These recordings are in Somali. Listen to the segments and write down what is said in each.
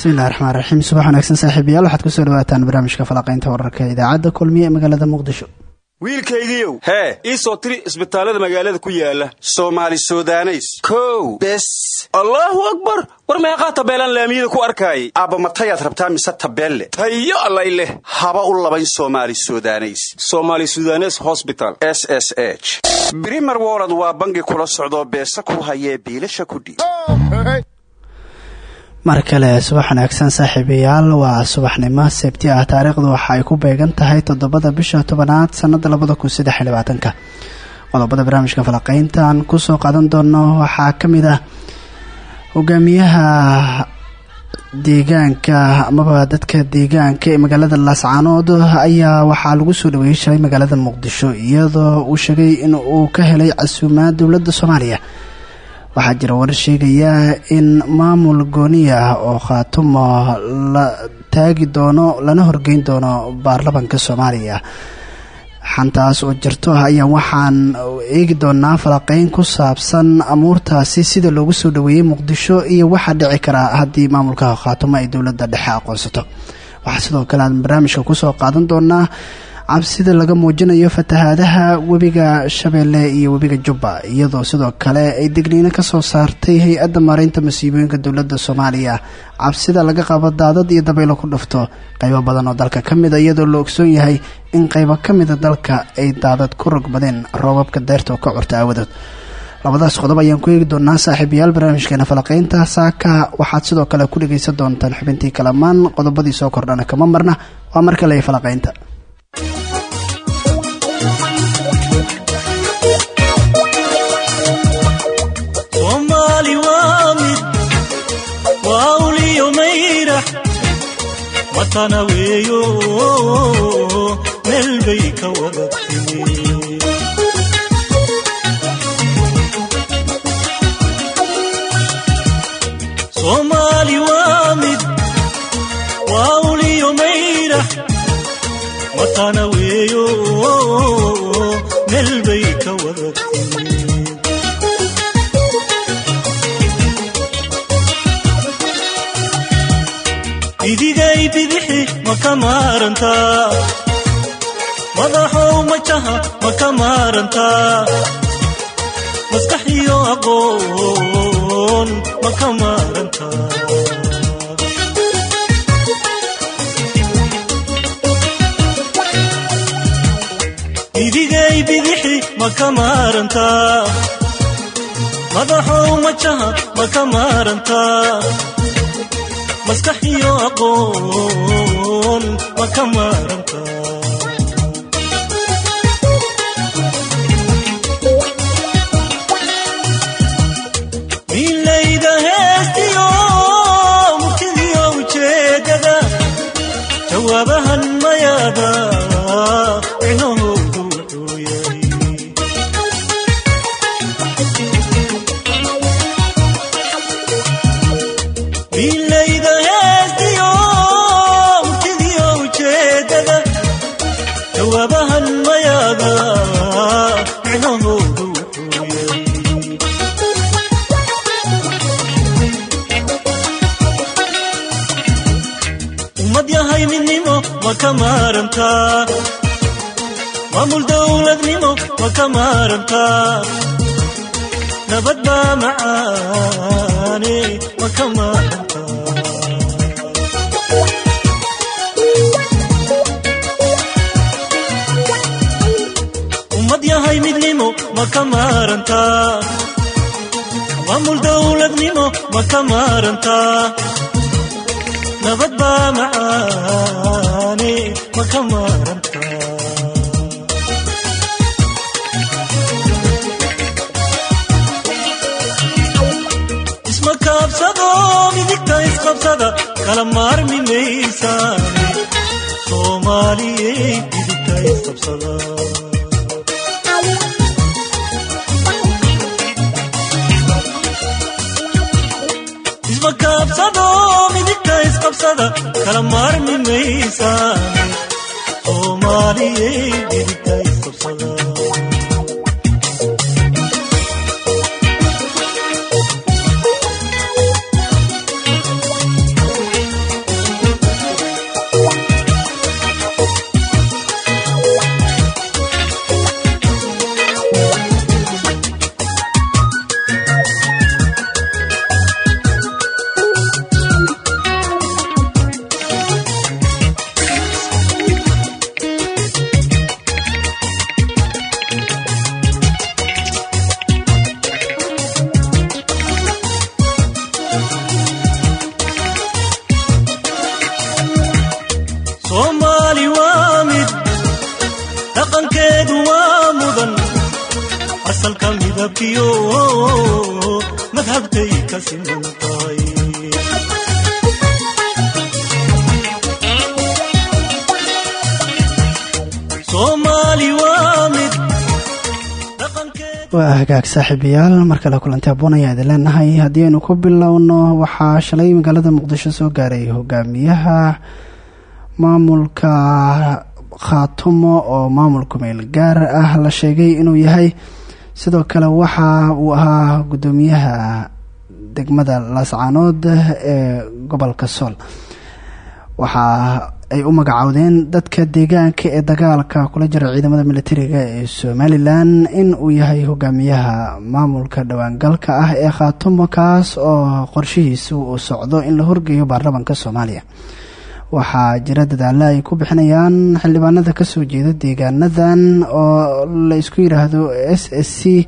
bismillahi raxmaan raxiim subax wanaagsan saaxiibayaal waxaad ku soo dhawaataan barnaamijka falaqaynta wararka idaacadda kulmiye ee magaalada muqdisho. Wiilkaygiiow hee ii soo tiri isbitaallada magaalada ku yaalla soomaali sudaneys. Kow bes. Allaahu akbar! War meeqaa tabeelaan laamiyada ku arkaayay? Aabba matayaad rabtaa mise tabeelle? Tayo allay leh. Haba u labayn somaali sudaneys. Somaali sudanes hosbital s s h. Brimer wolod waa bangi kula socdoo beesa ku hayee biilasha kudhiib mar kale subax wanaagsan saaxiibayaal. Waa subaxnimo sabti ah taariikhdu waxa ay ku beegan tahay toddobada bisha tobanaad sanada labada kun saddex iyo qodobada barnaamijka falaqeyntan ku soo qaadan doono waxaa ka mid ah hogaamiyaha deegaanka amaba dadka deegaanka ee magaalada laascaanood. Ayaa waxaa lagu soo dhaweeyey shalay magaalada muqdisho iyadoo uu sheegay in uu ka helay casuumaad dowladda soomaaliya waxaa jira warar sheegaya in maamul gooni ah oo khaatumo la taagi doono lana horgeyn doono baarlamanka soomaaliya. Xantaas oo jirto ayaa waxaan eegi doonaa falaqeyn ku saabsan amuurtaasi sida loogu soo dhaweeyey muqdisho iyo waxaa dhici karaa haddii maamulka khaatumo ay dowladda dhexe aqoonsato. Waxaa sidoo kale aan barnaamijka ku soo qaadan doonaa cabsida laga muujinayo fatahaadaha webiga shabeelle iyo webiga jubba iyadoo sidoo kale ay degniino ka soo saartay hay'adda maareynta masiibooyinka dowladda soomaaliya. Cabsida laga qabo daadad iyo dabaylo ku dhufto qaybo badan oo dalka ka mida iyadoo la ogsoon yahay in qaybo ka mida dalka ay daadad ku rogbadeen roobabka deyrta oo ka curta aawadood labadaas qodob ayaan ku eegi doonaa saaxiibayaal barnaamijkeena falaqeynta saaka. Waxaad sidoo kale ku dhageysan doontaan xubintii kalamaan qodobadii soo kordhana kama marna. Waa mar kale falaqeynta matana weeyo meel bay ka wada timi soomaali waa mid waa uliyo mayrax matana weeyo meel bay ka wada madaxow majaha ma ka maarantaa maskax iyo aqoon ma ka maarantaa bidixi ma maarantaa madaxow majaha ma ka maarantaa maskax iyo aqoon ma ka maaranta ka maarantaa nabad baa macaane ma ka maarantaa ummad yahay midnimo ma ka maarantaa maamul dowladnimo ma ka maarantaa nabad baa macaane ka maarantaa kala maarmi maysaane kaabsado midigta isqabsada kala maarmi maysaane soomaaliyey midigta isqabsada saaxiibayaal mar kale kulanti aboon ayaa idin leenahay. Haddii aynu ku bilowno waxaa shalay magaalada muqdisho soo gaaray hogaamiyaha maamulka khaatumo oo maamulku meel gaar ah la sheegay inuu yahay. Sidoo kale waxa uu ahaa guddoomiyaha degmada laascaanood ee gobolka sool waxa ay u magacoodeen dadka deegaanka ee dagaalka kula jira ciidamada militariga ee somalilan in uu yahay hogaamiyaha maamulka dhowaangalka ah ee khaatumo kaas oo qorshihiisa uu socdo in la horgeeyo baarlamanka soomaaliya. Waxaa jira dadaalo ay ku bixinayaan xildhibaanada ka soo jeeda deegaanadan oo la isku yiraahdo s s c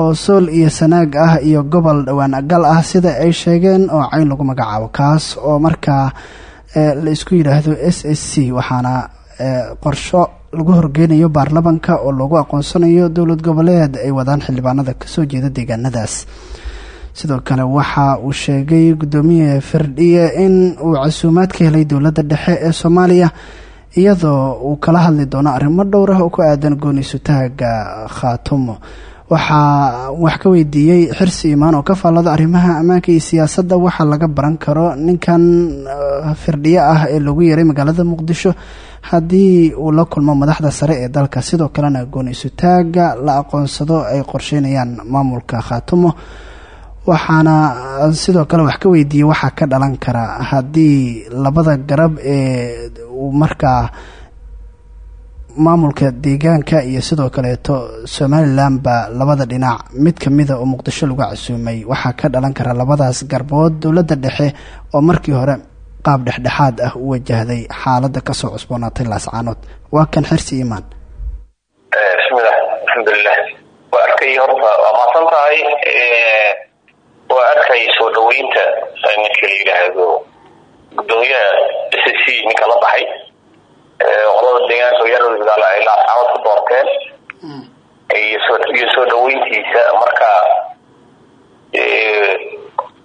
oo sool iyo sanaag ah iyo gobol dhowaan gal ah sida ay sheegeen oo cayn lagu magacaabo kaas oo markaa la isku yidhaahdo s s c. Waxaana qorsho lagu horgeynayo baarlamanka oo lagu aqoonsanayo dowlad goboleed ay wadaan xildhibaanada ka soo jeeda deegaanadaas. Sidoo kale waxa uu sheegay guddoomiye firdhiye in uu casuumaad ka helay dowladda dhexe ee soomaaliya iyadoo uu kala hadli doono arrimo dhowr ah oo ku aadan gooni-sutaaga khaatumo waxaa wax ka weydiiyey xirsi imaan oo ka faallado arrimaha ammaanka iyo siyaasadda. Waxaa laga baran karo ninkan firdhiye ah ee lagu yeeray magaalada muqdisho. Haddii uu la kulmo madaxda sare ee dalka sidoo kalena gooni-sutaaga la aqoonsado ay qorsheynayaan maamulka khaatumo. Waxaana sidoo kale wax ka weydiiyey waxaa ka dhalan kara. Haddii labada garab ee uu markaa maamulka deegaanka iyo sidoo kaleeto somalilan ba labada dhinac mid kamida oo muqdisho lagu casuumay. Waxaa ka dhalan kara labadaas garbood dowladda dhexe oo markii hore qaab dhexdhexaad ah u wajahday xaaladda ka soo cusboonaatay laascaanood waa kan xirsi imaan bismillah alxamdulilah waa arkay horta waa mahadsan tahay waa arkay soo dhaweynta yidhaahdo gudoomiyaha s c baxay qolada deegaanka yargaal ay laascaanood ku doorteen. Iyo soo dhaweyntiisa marka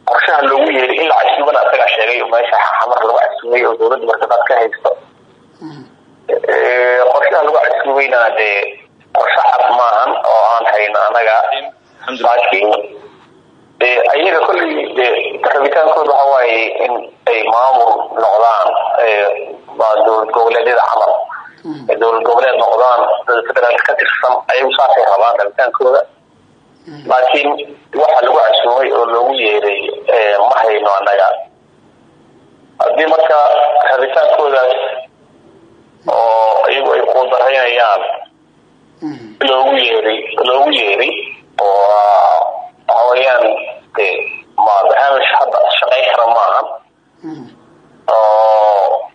qorshaha loogu yeeray in la casuubana asagaa sheegay meesha xamar lagu casuumay oo dowladda markadaad ka haysto. Qorshaha lagu casuumayna dee qorshe cad maahan oo aan hayno anaga. Laakiin ayaga kolley de rabitaankooda waxa waaye in ay maamul noqdaan dowlad goboleedyada camal. Dowlad goboleed noqdaan federaalka ka tirsan ayagu saasay rabaan rabitaankooda laakiin waxa lagu casuumay oo loogu yeeray ma hayno annaga. Haddii marka rabitaankoodaas oo iyagu ay quudaraynayaan loogu yeeray loogu yeeray oo waxaweyaan de ma barnaamij hadda shaqay kara maahan oo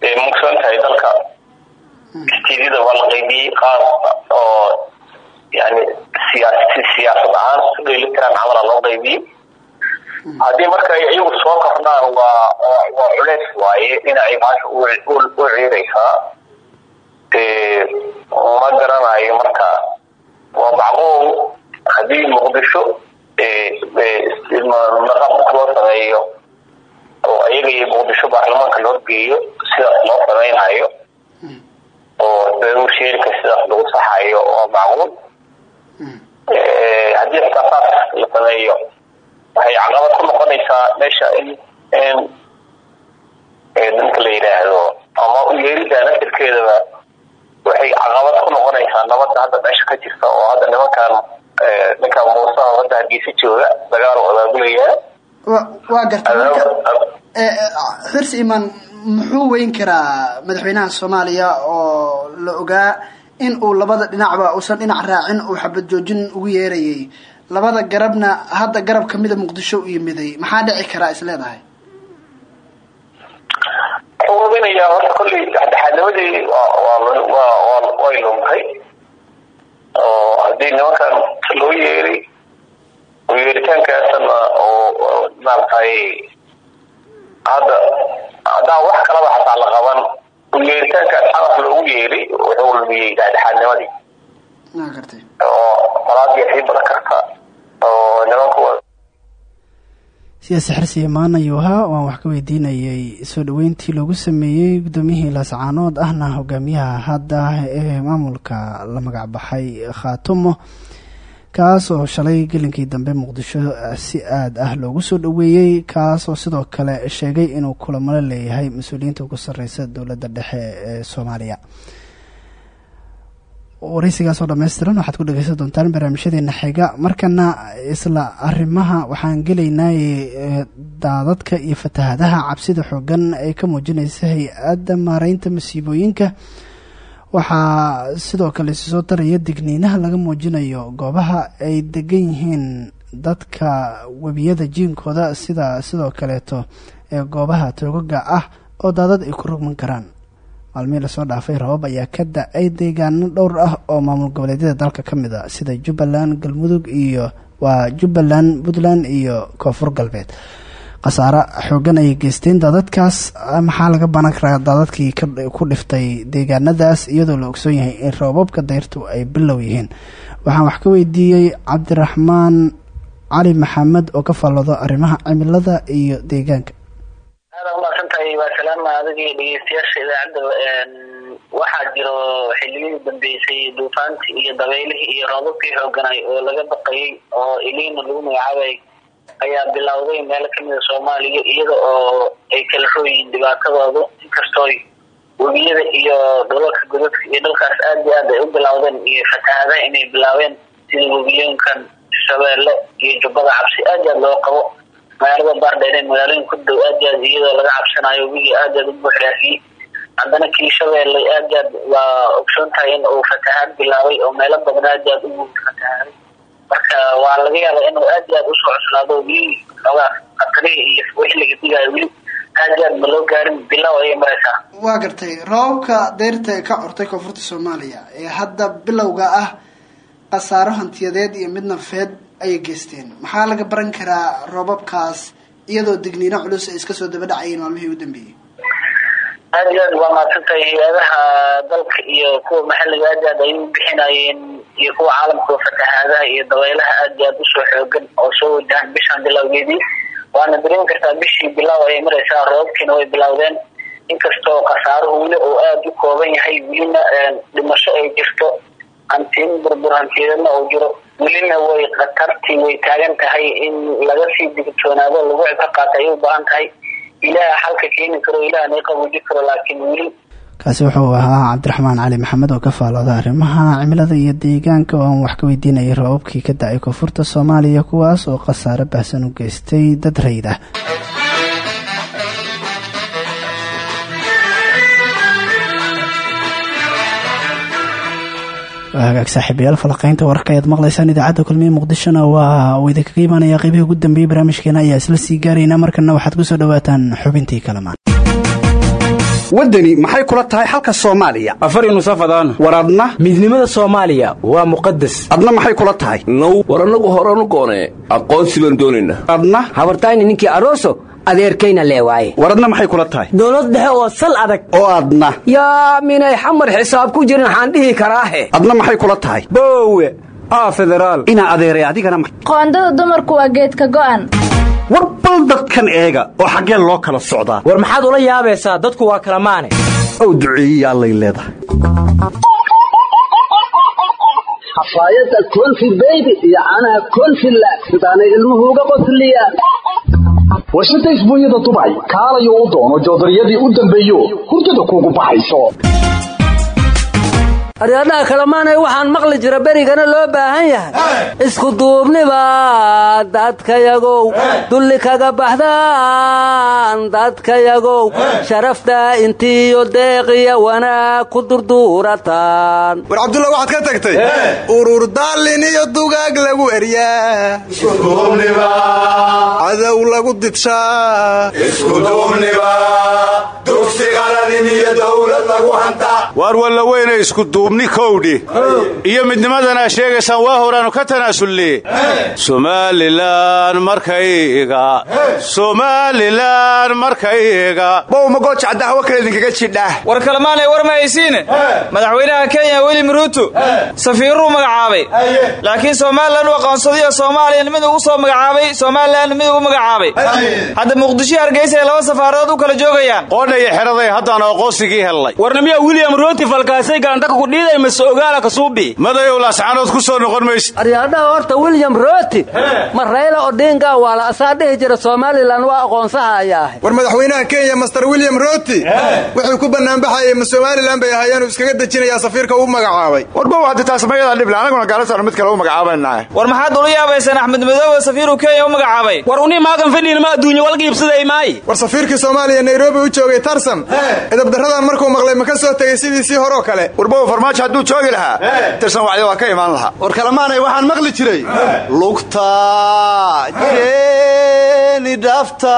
de mugsan tahay dalka. Istiidyada waa la qaybiyey oo yani siyaa si siyaasad ahaan si dheelitiraan camala loo qaybiyey haddii marka ay iyagu soo kordhaan waa waa culeys waaye dhinacay maasha u ciiraysaa. Ma garanayo marka. Waa macquul haddii muqdisho naqab loo sameeyo oo iyaga iyo muqdisho baarlamaanka loo geeyo sidaas loo samaynayo oo daruursheerika sidaas lagu saxayo waa macquul haddii xitaa saas la sameeyo waxay caqabad ku noqonaysaa meesha in in ninka la yidhaahdo ama u yeerida naftirkeedaba waxay caqabad ku noqonaysaa nabadda hadda meesha ka jirta oo hadda nimankan ninka muuse hadda hargeysa jooga dagaal abaabulayaa waa garta marka xirsi imaan muxuu weyn karaa madaxweynaha soomaaliya oo la ogaa in uu labada dhinacba uusan dhinac raacin uu xabad joojin ugu yeerayay labada garabna hadda garab kamida muqdisho u yimiday. Maxaa dhici karaa is leedahay? Wuxuu hubinayaa horta kolley dhexdhexaadnimadii waa way luntay oo haddii nimankan loo yeeray yeeritaankaasna oo maaragtay hadda haddaan wax kalaba xataa la qaban. Yeeritaankaas xadaf loogu yeeray wuxuu lumiyey dhexdhexaadnimadii. Oo qolaadii sii badan karta. Oo nimanku siyaasi xirsi imaan ayuu ahaa waan wax ka weydiinayay. Soo dhaweyntii loogu sameeyey guddoomiyihii laascaanood ahna hogaamiyaha hadda ee maamulka la magac baxay khaatumo kaas oo shalay gelinkii dambe muqdisho si aad ah loogu soo dhaweeyey kaas oo sidoo kale sheegay inuu kulamalo leeyahay mas'uuliyiinta ugu sarreysa dowladda dhexe ee soomaaliya oo dhammaystiran waxaad ku dhegeysan doontaan barnaamijyadeena xiga. Markana isla arrimaha waxaan gelaynay daadadka iyo fatahadaha cabsida xoogan ay ka muujinaysa hay'adda maareynta masiibooyinka. Waxaa sidoo kale soo daraya digniinaha laga muujinayo goobaha ay degan yihiin dadka webiyada jiinkooda sida sidoo kaleeto ee goobaha toogaga ah oo daadad ay ku rogman karaan maalmihii la soo dhaafay rabab ayaa ka da'ay deegaano dhowr ah oo maamul goboleedyada dalka ka mid a sida jubbaland galmudug iyo waa jubbaland puntland iyo koonfur galbeed. Khasaare xoogan ayay geysteen daadadkaas maxaa laga banan karaa daadadkii ku dhiftay deegaanadaas iyadoo la ogsoon yahay in roobabka dayrtu ay bilow yihiin. Waxaan wax ka weydiiyey cabdiraxmaan cali maxamed oo ka falloodo arrimaha cimilada iyo deegaanka aada waa salaama adigii dhegeystayaasha idaacadda. Waxaa jiro xiliyadii dambeysay duufaantii iyo dabeylihii iyo roobabkii xooganay oo laga baqayay oo iliina lagu magacaabay ayaa bilowday meelo kamida soomaaliya iyada oo ay kala rooyihiin dhibaatadoodu inkastooy webiyada iyo dhulalka godadka iyo dhalkaas aad iyo aad ay u bilowdeen iyo fatahada inay bilaabeen sida webiyooyinkan shabeelle iyo jubbada cabsi. Aad iyo aad loo qabo magaalada baardheere magaalooyin ku dhow aad aad iyadoo laga cabsanayo webigii aad aad u buuxraafiyey haddana kii shabeelle aad aad waa ogsoon tahay in uu fatahaad bilaabay oo meelo badan aad aad u fatahaaday marka waa laga yaaba inuu aad aad u soo cuslaado weli xoogaa qatarihii iyo wixii laga digaayo weli aad aad ma loo gaarin bilow ayay waa gartay roobabka deyrta ee ka cortay koonfurta soomaaliya ee hadda bilowga ah khasaaro hantiyadeed iyo mid nafeed ayay geysteen. Maxaa laga baran karaa roobabkaas iyadoo digniino culus ay iska soo daba dhacayeen maalmihii u dambeeyey? Aad iyo aad waa mahadsantahay hay'adaha dalka iyo kuwa maxalliga aad aad ay u bixinayeen iyo kuwa caalamka fatahaadaha iyo dabaylaha aad aad u soo xoogan oo soo wajahan bishan bilowgeedii waana dareemi kartaa bishii bilow ayay maraysaa roobabkiina way bilowdeen. Inkastoo khasaaruhu weli oo aada u kooban yahay welina dhimasho ay jirto. Hantiin burbur hantiyadeedna uu jiro welina way khatartii way taagan tahay in laga sii digtoonaado lagu cibro qaata ayay u baahan tahay. Ilaah xalka keeni karo ilaah nay qabuuji karo laakiin weli. Kaasi wuxuu ahaa cabdiraxmaan cali maxamed oo ka faalooda arrimaha cimilada iyo deegaanka oo aan wax ka weydiinayay roobabkii ka da'ay koonfurta soomaaliya kuwaas oo khasaare baahsan u geystay dad rayd ah hagaag saaxiibayaal falaqeynta wararka ayaad maqlaysaan idaacadda kulmiye muqdishona waa uu idinkaga imaanaya qeybihii ugu dambeeyey barnaamijkeena ayaa isla sii gaaraynaa markana waxaad ku soo dhawaataan xubintii kalamaan waddani maxay kula tahay xalka soomaaliya? Afari nusafadaan war adna? Midnimada soomaaliya waa muqadas adna maxay kula tahay? Now war annagu horanu goonee aqoonsi baan doonaynaa adna? Habartayni ninkii aroso adeerkayna leewaaye war adna maxay kula tahay? Dowlad dhexe oo sal adag. Oo adna. Yaa minay xamar xisaab ku jirin waxaan dhihi karaahe adna maxay kula tahay? Boowe aa federaal inaa adeeray adigana ma- qoondada dumarku waa geedka go'an. War bal dadkan eega oo xaggeen loo kala socdaa war maxaad ula yaabaysaa? Dadku waa kala maane. Ow duceeyiya allay leedahay xafaayadda konfi beybi iyo caanaha konfi laag sidaanay ilmuhu uga qosliyaan warshada isbuunyada dubay kaalayo u doono joodariyadii u dambeeyo hurdada kuugu baxayso aryadhaha kalemaanay waxaan maqli jira berigana loo baahan yahay. Isku duubniba dadkayagow dulli kaga baxdaan dadkayagow sharaftaa intiiyo deeqiya wanaag ku durduurataan. War cabdulla waxaad ka tagtay? Urur daallin iyo dugaag lagu eryaa cadow lagu didshaa waar walla weyne isku duubni kowdhi iyo midnimadanaa sheegaysaan waa horaannu ka tanaasulne somalilan markayga. Somalilan markayga. Bowmagojacdahawa kale idinkaga jidhaa war kalemaanay war ma haysiine? Madaxweynaha kenya william ruuto safiiruu magacaabay. Laakiin somalilan u aqoonsadayo soomaaliyan mid ugu soo magacaabay somalilan mid ugu magacaabay. Hadda muqdisho hargeysa ay laba safaaradood u kala joogayaan. Qoodhaya xeraday haddaan aqoonsigii hellay warnamiya william rooti falkaasay gaantaka ku dhiiday mase ogaala kasuubi madayow laascaanood ku soo noqon mayse aryadhaha horta william rooti ma rayla odinga waa la asaa dhihi jira somalilan waa aqoonsaha ayaa ahay war madaxweynaha kenya master william roti wuxuu ku bannaanbaxayay ma somalilan bay ahaayeen uu iskaga dejinayaa safiirka uu magacaabay. Warbow haddi taasmayada dhible anaguna gaalasaanu mid kale u magacaabannahay war maxaad ula yaabaysaan axmed madoobe safiiruu kenya u magacaabay? War unii maagan fadhiin ma adduunya walgiibsaday maayi? War safiirkii soomaaliya nairobi u joogay tarsan. Edabdarradan markuu maqlay ma ka soo tegey sidiisii horoo kale farmaajo hadduu joogi lahaa tirsan wacdi waa ka imaan lahaa. War kalemaanay waxaan maqli jiray. Lugta jeeni dhafta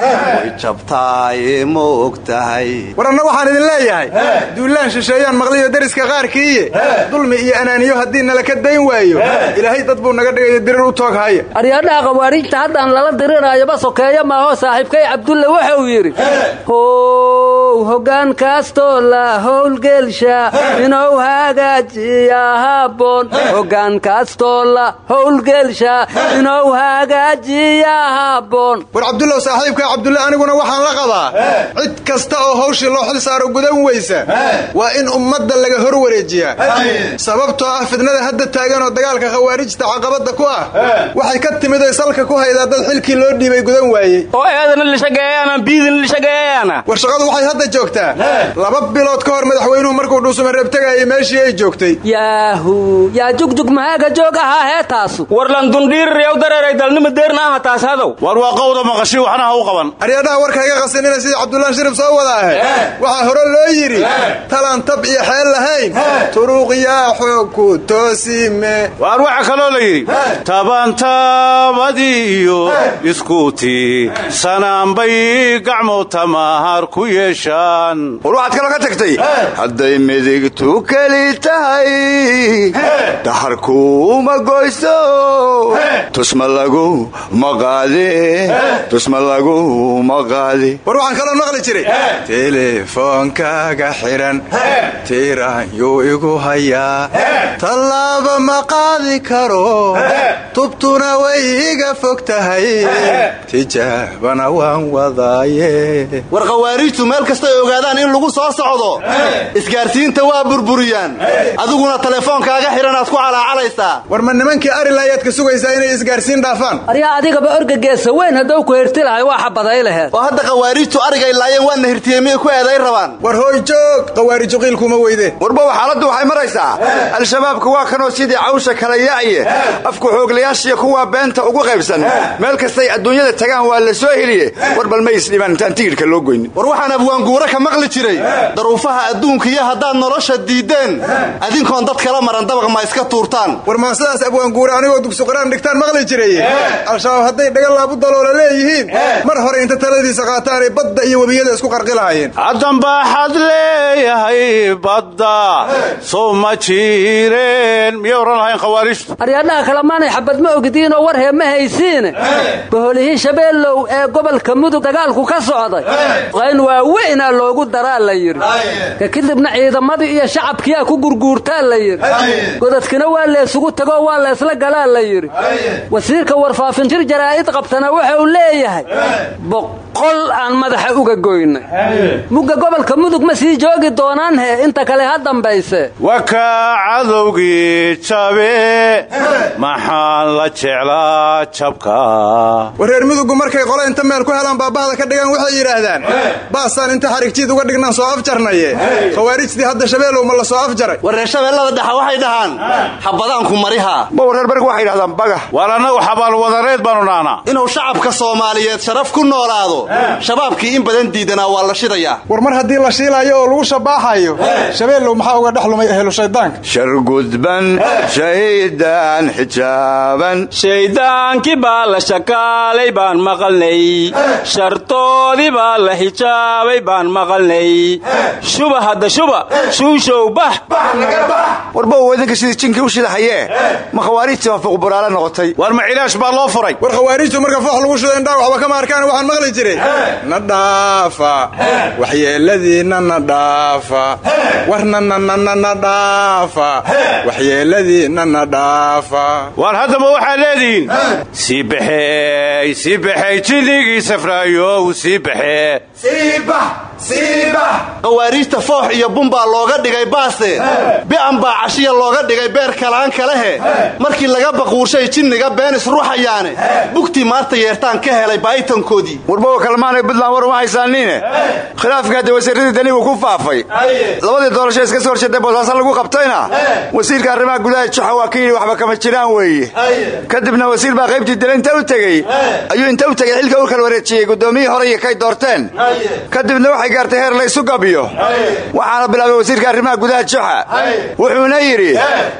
way jabtaaye ma og tahay war anna waxaan idin leeyahay duulaan shisheeyaan maqliyo deriska qaarkiiye dulmi iyo anaaniyo haddii nala ka dayn waayo ilaahay dad buu naga dhigayo dirir u toog haya aryadhaha khawaariijta haddaan lala diriraayoba sokeeyo maaho saaxiibkay cabdulle wuxuu yidhi how hoggaan kaastoo la howlgelsha inuu hagaajiya habboon hoggaan kaastoo la howlgelsha inuu hagaajiya habboon war cabdullow saaxiibka cabdulle aniguna waxaan la qabaa. Cid kasta oo hawshii loo xil saaro gudan weysa waa in ummadda laga hor wareejiyaa. Sababtoo ah fidnada hadda taagan oo dagaalka khawaarijta caqabadda ku ah waxay ka timid oy salka ku haydaa dad xilkii loo dhiibay gudan waayey. Oo eedana lishageeyana biidin lishageeyana war shaqadu waxay hadda joogtaa. Laba bilood ka hor madaxweynuhu markuu dhuusuma reebtegayay meeshii ay joogtay. Yaahu yaa jugjug mahaaga joog ahaa hee taasu? War landundhiirirayaw dareeray dalnima deerna aha taas hadow. War waa qowda maqashi waxna ha u qaban. Aryadhaha warka iga qasinina sidii cabdullaan shirif soo wada ahe waxaa hore loo yidhi talaan tab iyo xeel lahayn. Turuuqyaa xoog ku toosime. Waar waxaa kaloo la yidhi tabantabadiiyo iskuuti sanaanbay gacmo tamahar ku yeeshaan. War waxaad kaloo ka tagtay? Hadday midigtu keli tahay daharkuuma goyso. Tusma lagu maqaade tusma lagu maqaade war waxaan kaloo maqli jiray. Tiiraan yuu igu hayaa. Tallaaba ma qaadi karo. Tubtuna way iga fog tahay. Tijaabana waan wadaaye. War khawaariijtu meel kastay ogaadaan in lagu soo socdo. Isgaarsiinta waa burburiyaan. Adiguna teleefoonkaaga xidhanaad ku calaacalaysaa war ma nimankii arilayaad ka sugaysaa inay isgaarsiin dhaafaan? Aryaa adigaba orgageesa weyn hadduu ku hirti lahay waa xabaday laheed. Oo hadda khawaariijtu arigay laayeen waana hirtiyey miyay ku eeday rabaan? War hooy joog khawaariiju qiilkuma weyde. Warbow xaaladdu waxay maraysaa. Al-shabaabka waa kanoo sidii cawsha kala yaaciye afku xooglayaashiya kuwaa beenta ugu qaybsan. Meel kastay adduunyada tagaan waa la soo heliye. War bal ma isdhibaan intaan tigidhka loo goy goynin. War waxaan abwaanguura ka maqli jiray. Daruufaha adduunka iyo haddaad nolosha diideen adinkoon dad kala maran dabaq ma iska tuurtaan. War maa sidaas abwaanguura anigoo dugsi quraan dhigtaan maqli jiray. Al-shabaab hadday dhagalaabu daloola leeyihiin mar hore inta taladiisa qaataanay badda iyo webiyada isku qarqi lahaayeen haddanbaaxad leeyahay badda. Sow ma jiireen. Miyay odhan lahayn khawaarijtu aryaadhaha kalemaanay xabad ma ogdiinoo war hee ma haysiine boholihii shabeellow ee gobolka mudug dagaalku ka socday. Qayn waaweynaa loogu daraa la yidhi. Ka kadibna ciidamadii iyo shacabkiyaa ku gurguurtaa la yidhi. Godadkina waa leesugu tagoo waa leesla galaa la yidhi. Wasiirka warfaafinjir jaraa'id qabtana waxa uu leeyahay boqol aan madaxa uga goynay mugga gobolka mudug ma sii joogi doonaan he inta kale ha dambayse wakaa cadowgii jabe maxaan la jeclaa jabka war reer mudugu markay qole inta meel ku helaan baabahda ka dhigaan waxay yidhaahdaan baasaan inta xarigjiid uga dhignaan soo afjarnaye khawaarijtii hadda shabeelow ma la soo afjaray war reer shabeellada dhexa waxay dhahaan xabadaanku marihaa reer bariga waxay yidhahdaan baga waar annagu xabaalwadareed baanu dhahnaa inuu shacabka soomaaliyeed sharaf ku noolaado shabaabkii in badan diidanaa waa la shidayaa war mar haddii la shiilaayo oo lagu shabaaxayo shabeellow maxaa uga dhex lumay ehelu shaydaanka? Shargudban shaydaan xijaaban. Shayddaankii baa la shakaalay baan maqalnay. Shartoodii baa la xijaabay baan maqalnay. Shuba hadda shuba. Shuushow bax warba wadinka sidii jinkii u shidahayee ma khawaarijtii baa fuqburaale noqotay. War ma cilaash baa loo furay. War khawaarijtu marka foox lagu shido indhaa waxba kama arkaan waxaan maqli na dhaafa. Waxyeeladiinna na dhaafa. Warna nanana dhaafa. Waxyeeladiinna na dhaafa. Waar haddaba waxaa leedihiin? Sii baxeey sii baxeey jinnigii safraayow sii baxee khawaariijta foox iyo bumbaa looga dhigay baase. Bi'an baa cashiya looga dhigay beer kalaan kalehe markii laga baquurshay jinniga beenis ruuxayaane bugtii maanta yeertaan ka helay baa'itankoodii warbowa kalmaanay buntland war uma haysaaniine khilaafka hadda wasiiradii danigu ku faafay. Labadii doorasho iska soo horjeeday boosaaso lagu qabtayna. Wasiirka arrimaha gudaha juxa waa ka yidhi waxba kama jiraan weeye kadibna wasiir baa qaybtii dila inta u tegey ayuu inta u tegey xilka u kala wareejiyey guddoomiyihii hore iyo kay doorteen kadibna waxay gaartay heer la isu gabiyo waxaana bilaabay wasiirka arrimaha gudaha juxa wuxuuna yidhi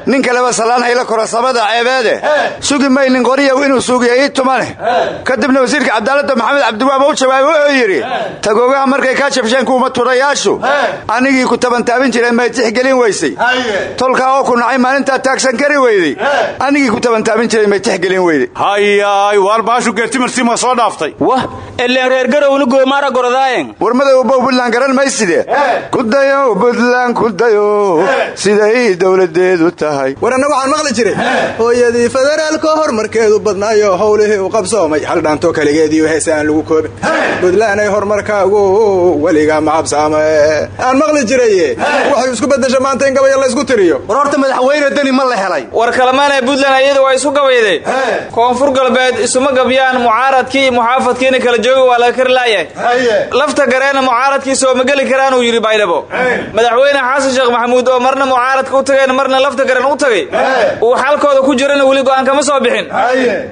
nin kaleba sallaan hayla kora samada ceebeede. Sugi maynin qoriyow inuu suugiya ii tumane kadibna wasiirka cadaaladda maxamed cabdiwaaba u jawaabay wuxuu yidhi tagoogaha markay kaa jabsheen kuuma tudhayaashu anigii ku tabantaabin jireen may tixgelin weysay. Tolkaa oo ku nacay maalintaa taagsan kari weyday anigii ku tabantaabin jiray may tixgelin weyday hayaay waar baashu geertimarsi ma soo dhaaftay. Wah ileen reer garowna goomaara gorodaayen war madowbow buntland garan mayside kudayo buntland kudayo siday dowladeedu tahay. War anna waxaan maqli jiray. Hooyadii federaalka horumarkeedu badnaayo howlihii u qabsoomay. Hal dhaanto kaligeediiyo heese aan lagu koobin. Buntlanday horumarkaagu weligaa macabsaame aan maqli jiraye waxay isku bedesha maanta in gabaya la isku tiriyo. War horta madaxweyne deni ma la helay. War kalamaanee buntland ayada waa isu gabayday. Koonfur galbeed isuma gabyaan mucaaradkii muxaafadkiina kala jooga waa laga kari laayahay lafta gareena mucaaradkii sooma geli karaan uu yidhi baydhabo madaxweyne xasan sheekh maxamuud oo marna mucaaradka u tagayna marna lafta garen u tagay uu xalkooda ku jirana weli go'aan kama soo bixin.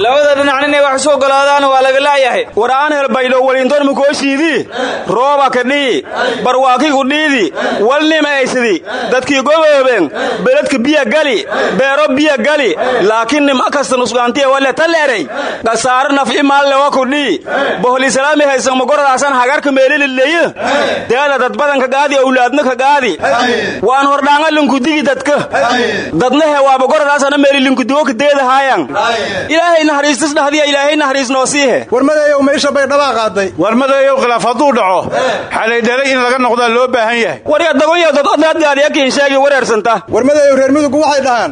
Labada dhinac nin ay wax isu ogolaadaana waa laga laayahay. War aan hel baydho walindoon mukooshiidii rooba kadhii barwaakigu dhiidi. Walnima aysidi. Dadkii goboobeen beledka biya gali beero biya gali. Laakiin nima kasta nusgaantiya wale taleeray. Gasaaro naf imaalle wa kudhii bohlisalaami haysan magoradaasan hagarka meelilileye deeda dad badanka gaadi awlaadna ka gaadi. Waan hordhaanga linkudigi dadka. Dadna he waaba goradaasana meeli linkudigo ka deedahaayan ilaahay naxariistis dhahdiya ilaahay naxariis noo siihe warmadeeyow meesha bay dhabaa qaaday. Warmadeeyow khilaaf hadduu dhaco. Xalay dhalay in laga noqdaa loo baahan yahay. Warya dagonya dad odaadgaadiyakiin sheegi wareersanta warmadeeyow reer mudugu waxay dhahaan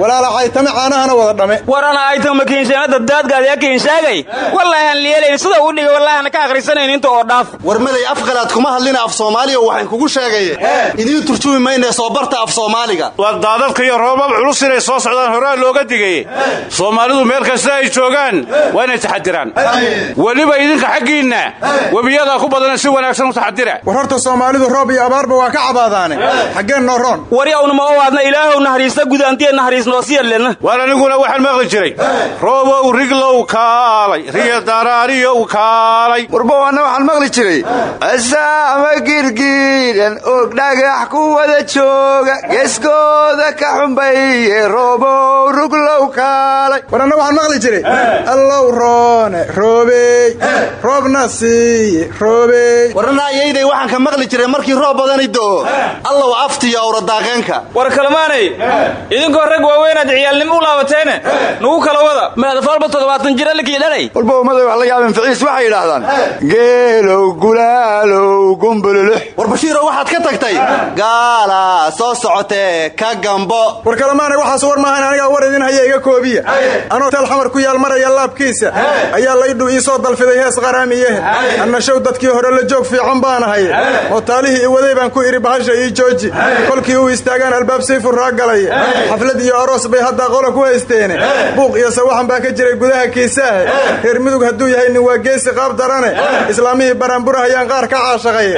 walaala caytame caanahana wada dhame. Warana aytama kiinsheena daddaadgaadiyakiin sheegay? Wallaahi aan liyeelayn sida u dhigay wallaahi ana ka akhrisanayn inta oo dhaaf warmaday afqalaad kuma hadlina af soomaali soomaaliya waxaan kugu sheegaye idiin turjumi maynee soo barta af soomaaliga. Waa daadadka iyo roobab culus inay soo socdaan horaa looga digay. Soomaalidu meel kasta ay joogaan waa inay taxadiraan. Weliba idinka xaggiinna webiyadaa ku badana si wanaagsan u taxadira. War horta soomaalidu roob iyo abaarba waa ka cabaadaane. Xaggeen noo roon. Waryawnama owaadna ilaahow naxariista gudaantiya naxariisnoosiyadlena waar aniguna waxaan maqli jiray. Roobow riglow kaalay riya daraariyow kaalay. Warbawaanna waxaan maqli jiray asaama girgiiran og dhagax ku wada jooga geeskooda ka xumbaye roobow ruglow kaalay. War anna waxaan maqli jiray. Allow roone roobey. Roobna siiye roobey. Waranaayayday waxaan ka maqli jiray markii roob badani do'o allow aftiyo awradaaqeenka war kalmaanay idinkoo rag waaweynaad ciyaalnimo u laabateene nugu kala wada. Meedafalba toddobaatan jira likii dhalay walba ummaday wax la yaabeen ficiis waxay yidhaahdaan geelow gulaalow gumbululux war bashiiro waxaad ka tagtay? Gaala soo socotee ka gambo. War kalemaanay waxaas war maahan anigaa war idin haya iga koobiya anoo teel xamar ku yaal maraya laabkiisa. Ayaa laydhu ii soo dalfiday hees qaraamiyehe anna show dadkii hore la joog fiican baanahay mootaalihii iwaday baan ku idhi bahasha ii jooji. Kolkii uu istaagaan albaab sayfur raa galaya xaflad iyo aroos bay haddaa qola ku haysteene buuq iyo sawaxan baa ka jiray gudaha kiisaahe reer mudug hadduu yahay nin waa geesi qaab darane. Islaamihii baraanburahayaan qaar ka caashaqaye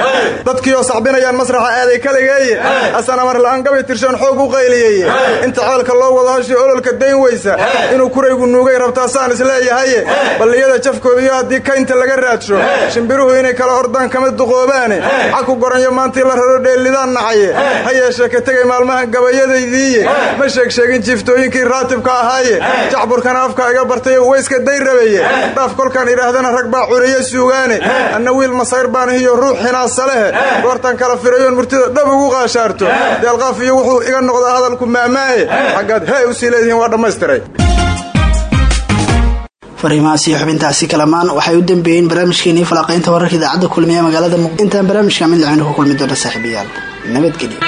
dadkiioo sacbinayaan masraxa aaday kaligeeye asana mar la'aan gabay tirshaan xoog u qayliyeye inta ceelka loo wado hashii ololka dayn weysa inuu kuraygu nuugay rabtaa saan isleeyahaye balliyada jafkooda haddii kaynta laga raadsho shimbiruhu inay kala ordaan kama duqoobaane. Xaku goranyo maantii la raro dheellidaan nacaye ha yeeshee ka tegay maalmahan gabayadaydiiye ma sheegsheegin jiiftooyinkii raatibka ahaaye. Jacburkana afka iga bartay wayska day rabeye dhaaf kolkaan idhaahdana rag baa curiye suugaane. Anna wiil masayr baan hiyo ruux xinaasalehe goortan kala firayoon murtida dhab ugu qaashaarto. Deelqaaf iyo wuxuu iga noqdaa hadalku maamaaye. Xaggaad hey u sii leedihiin waa dhammaystiray. Fariimahaas iyo xubintaasi kalamaan. Waxay u dambeeyeen barnaamijkeenii falaqaynta wararka idaacadda kulmiye magaalada muqdisho. Intaan barnaamijka mid lacaynu ku kulmi doona saaxiibayaal nabadgelyo